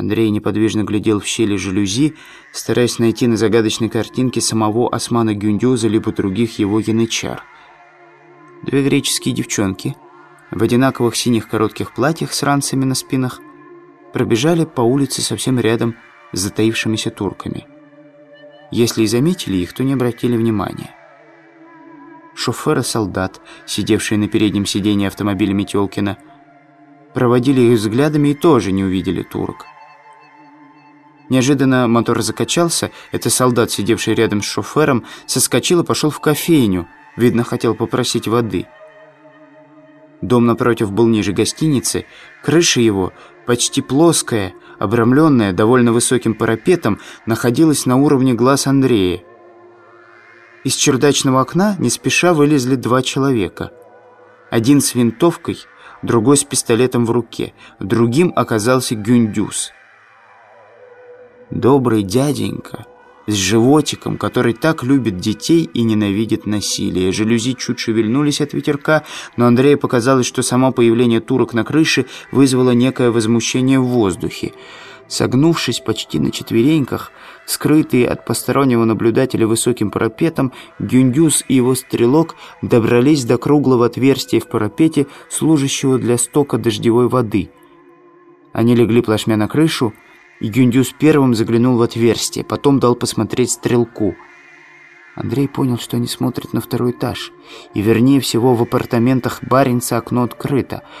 Андрей неподвижно глядел в щели жалюзи, стараясь найти на загадочной картинке самого Османа Гюндюза либо других его янычар. Две греческие девчонки в одинаковых синих коротких платьях с ранцами на спинах пробежали по улице совсем рядом с затаившимися турками. Если и заметили их, то не обратили внимания. Шофер и солдат, сидевшие на переднем сиденье автомобиля Метелкина, проводили их взглядами и тоже не увидели турок. Неожиданно мотор закачался, это солдат, сидевший рядом с шофером, соскочил и пошел в кофейню, видно, хотел попросить воды. Дом напротив был ниже гостиницы, крыша его, почти плоская, обрамленная довольно высоким парапетом, находилась на уровне глаз Андрея. Из чердачного окна не спеша вылезли два человека. Один с винтовкой, другой с пистолетом в руке, другим оказался Гюндюс – Добрый дяденька с животиком, который так любит детей и ненавидит насилие. Жалюзи чуть шевельнулись от ветерка, но Андрею показалось, что само появление турок на крыше вызвало некое возмущение в воздухе. Согнувшись почти на четвереньках, скрытые от постороннего наблюдателя высоким парапетом, Гюндюс и его стрелок добрались до круглого отверстия в парапете, служащего для стока дождевой воды. Они легли плашмя на крышу, и Гюндюс первым заглянул в отверстие, потом дал посмотреть стрелку. Андрей понял, что они смотрят на второй этаж, и вернее всего в апартаментах Баринца окно открыто —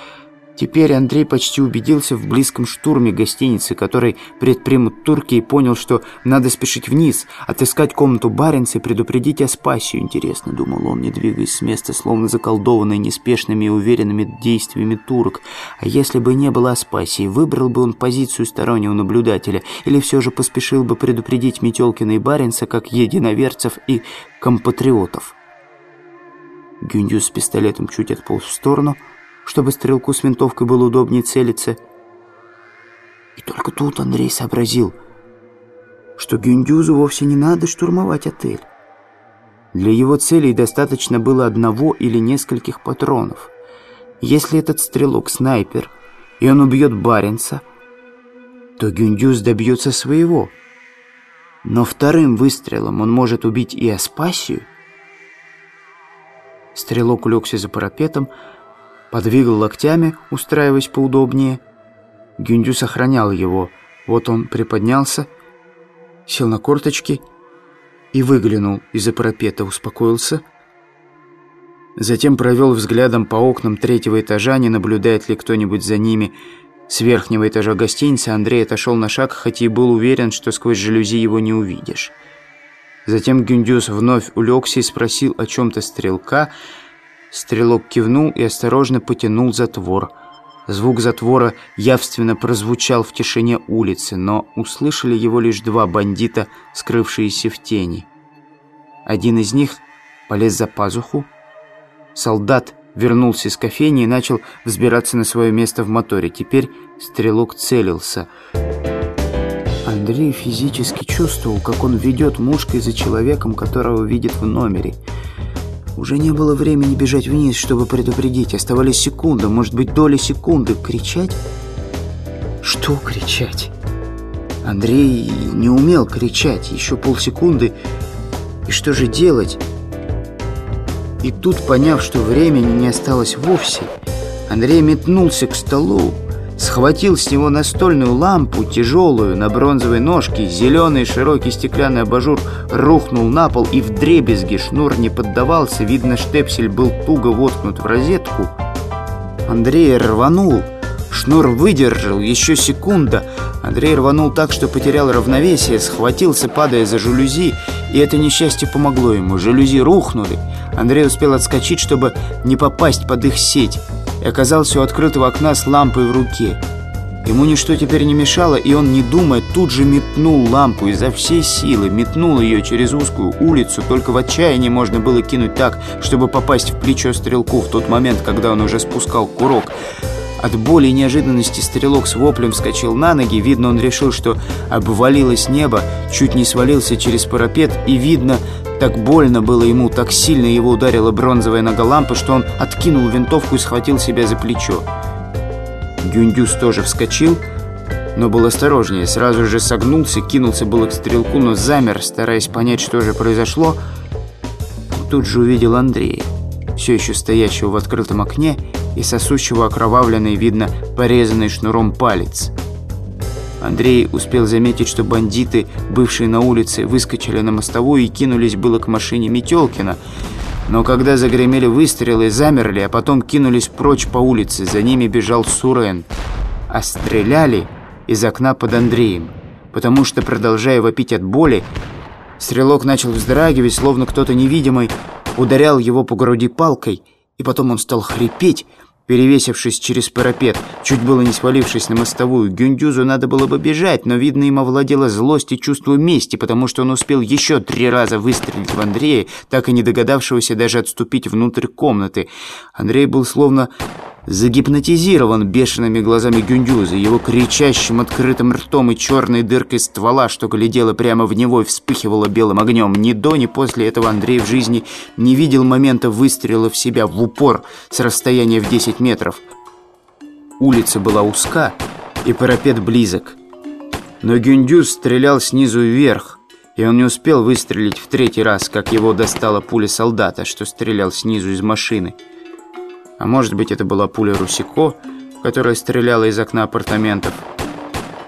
Теперь Андрей почти убедился в близком штурме гостиницы, который предпримут турки и понял, что надо спешить вниз, отыскать комнату Баренца и предупредить Аспасию. Интересно, думал он, не двигаясь с места, словно заколдованный неспешными и уверенными действиями турок. А если бы не было Аспасии, выбрал бы он позицию стороннего наблюдателя или все же поспешил бы предупредить Метелкина и Баренца как единоверцев и компатриотов? Гюндюс с пистолетом чуть отполз в сторону – чтобы стрелку с винтовкой было удобнее целиться. И только тут Андрей сообразил, что Гюндюзу вовсе не надо штурмовать отель. Для его целей достаточно было одного или нескольких патронов. Если этот стрелок снайпер, и он убьет Баренца, то Гюндюз добьется своего. Но вторым выстрелом он может убить и Аспасию. Стрелок улегся за парапетом, подвигал локтями, устраиваясь поудобнее. Гюндю сохранял его. Вот он приподнялся, сел на корточки и выглянул из-за парапета, успокоился. Затем провел взглядом по окнам третьего этажа, не наблюдает ли кто-нибудь за ними. С верхнего этажа гостиницы Андрей отошел на шаг, хотя и был уверен, что сквозь жалюзи его не увидишь. Затем Гюндюс вновь улегся и спросил о чем-то стрелка, Стрелок кивнул и осторожно потянул затвор. Звук затвора явственно прозвучал в тишине улицы, но услышали его лишь два бандита, скрывшиеся в тени. Один из них полез за пазуху. Солдат вернулся из кофейни и начал взбираться на свое место в моторе. Теперь стрелок целился. Андрей физически чувствовал, как он ведет мушкой за человеком, которого видит в номере – уже не было времени бежать вниз, чтобы предупредить. Оставались секунды, может быть, доли секунды. Кричать? Что кричать? Андрей не умел кричать. Еще полсекунды. И что же делать? И тут, поняв, что времени не осталось вовсе, Андрей метнулся к столу, схватил с него настольную лампу, тяжелую, на бронзовой ножке, зеленый широкий стеклянный абажур рухнул на пол и в дребезги шнур не поддавался, видно, штепсель был туго воткнут в розетку. Андрей рванул, шнур выдержал, еще секунда. Андрей рванул так, что потерял равновесие, схватился, падая за жалюзи, и это несчастье помогло ему. Жалюзи рухнули. Андрей успел отскочить, чтобы не попасть под их сеть и оказался у открытого окна с лампой в руке. Ему ничто теперь не мешало, и он, не думая, тут же метнул лампу изо всей силы, метнул ее через узкую улицу, только в отчаянии можно было кинуть так, чтобы попасть в плечо стрелку в тот момент, когда он уже спускал курок. От боли и неожиданности стрелок с воплем вскочил на ноги. Видно, он решил, что обвалилось небо, чуть не свалился через парапет, и, видно, так больно было ему, так сильно его ударила бронзовая нога лампы, что он откинул винтовку и схватил себя за плечо. Гюндюс тоже вскочил, но был осторожнее. Сразу же согнулся, кинулся было к стрелку, но замер, стараясь понять, что же произошло. Тут же увидел Андрея, все еще стоящего в открытом окне и сосущего окровавленный, видно, порезанный шнуром палец. Андрей успел заметить, что бандиты, бывшие на улице, выскочили на мостовую и кинулись было к машине Метелкина. Но когда загремели выстрелы, замерли, а потом кинулись прочь по улице. За ними бежал Сурен. А стреляли из окна под Андреем. Потому что, продолжая вопить от боли, стрелок начал вздрагивать, словно кто-то невидимый ударял его по груди палкой, и потом он стал хрипеть, перевесившись через парапет, чуть было не свалившись на мостовую. Гюндюзу надо было бы бежать, но, видно, им овладела злость и чувство мести, потому что он успел еще три раза выстрелить в Андрея, так и не догадавшегося даже отступить внутрь комнаты. Андрей был словно загипнотизирован бешеными глазами Гюндюза, его кричащим открытым ртом и черной дыркой ствола, что глядела прямо в него и вспыхивала белым огнем. Ни до, ни после этого Андрей в жизни не видел момента выстрела в себя в упор с расстояния в 10 метров. Улица была узка, и парапет близок. Но Гюндюз стрелял снизу вверх, и он не успел выстрелить в третий раз, как его достала пуля солдата, что стрелял снизу из машины. А может быть, это была пуля Русико, которая стреляла из окна апартаментов.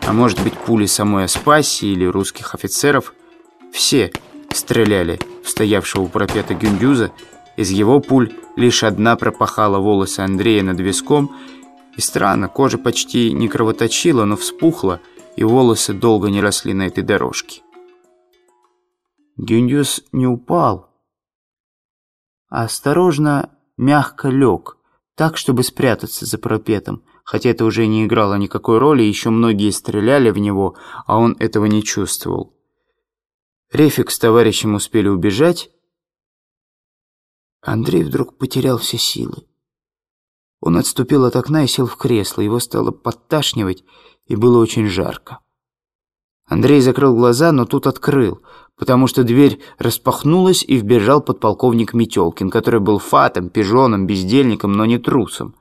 А может быть, пули самой Аспаси или русских офицеров. Все стреляли в стоявшего у пропета Гюндюза. Из его пуль лишь одна пропахала волосы Андрея над виском. И странно, кожа почти не кровоточила, но вспухла, и волосы долго не росли на этой дорожке. Гюндюз не упал, а осторожно, мягко лег – так, чтобы спрятаться за парапетом, хотя это уже не играло никакой роли, еще многие стреляли в него, а он этого не чувствовал. Рефик с товарищем успели убежать. Андрей вдруг потерял все силы. Он отступил от окна и сел в кресло, его стало подташнивать, и было очень жарко. Андрей закрыл глаза, но тут открыл — потому что дверь распахнулась и вбежал подполковник Метелкин, который был фатом, пижоном, бездельником, но не трусом.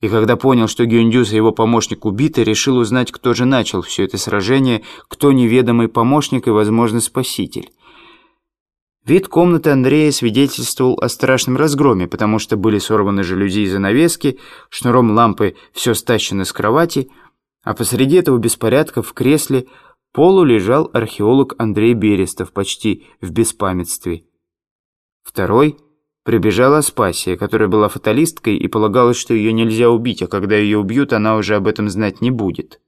И когда понял, что Гюндюс и его помощник убиты, решил узнать, кто же начал все это сражение, кто неведомый помощник и, возможно, спаситель. Вид комнаты Андрея свидетельствовал о страшном разгроме, потому что были сорваны жалюзи и занавески, шнуром лампы все стащено с кровати, а посреди этого беспорядка в кресле – полу лежал археолог Андрей Берестов почти в беспамятстве. Второй прибежала Аспасия, которая была фаталисткой и полагалось, что ее нельзя убить, а когда ее убьют, она уже об этом знать не будет.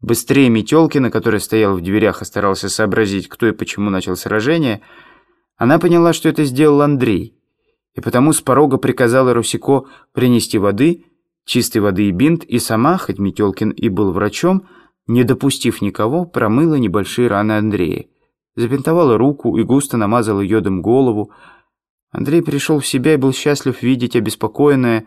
Быстрее Метелкина, который стоял в дверях и старался сообразить, кто и почему начал сражение, она поняла, что это сделал Андрей, и потому с порога приказала Русико принести воды, чистой воды и бинт, и сама, хоть Метелкин и был врачом, не допустив никого, промыла небольшие раны Андрея. Забинтовала руку и густо намазала йодом голову. Андрей пришел в себя и был счастлив видеть обеспокоенное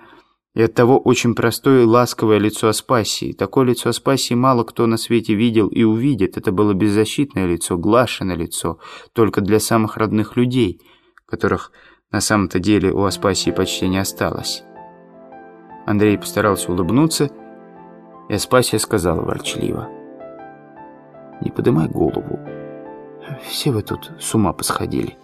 и оттого очень простое и ласковое лицо Аспасии. Такое лицо Аспасии мало кто на свете видел и увидит. Это было беззащитное лицо, глашенное лицо, только для самых родных людей, которых на самом-то деле у Аспасии почти не осталось. Андрей постарался улыбнуться и Аспасия сказала ворчливо. «Не подымай голову. Все вы тут с ума посходили».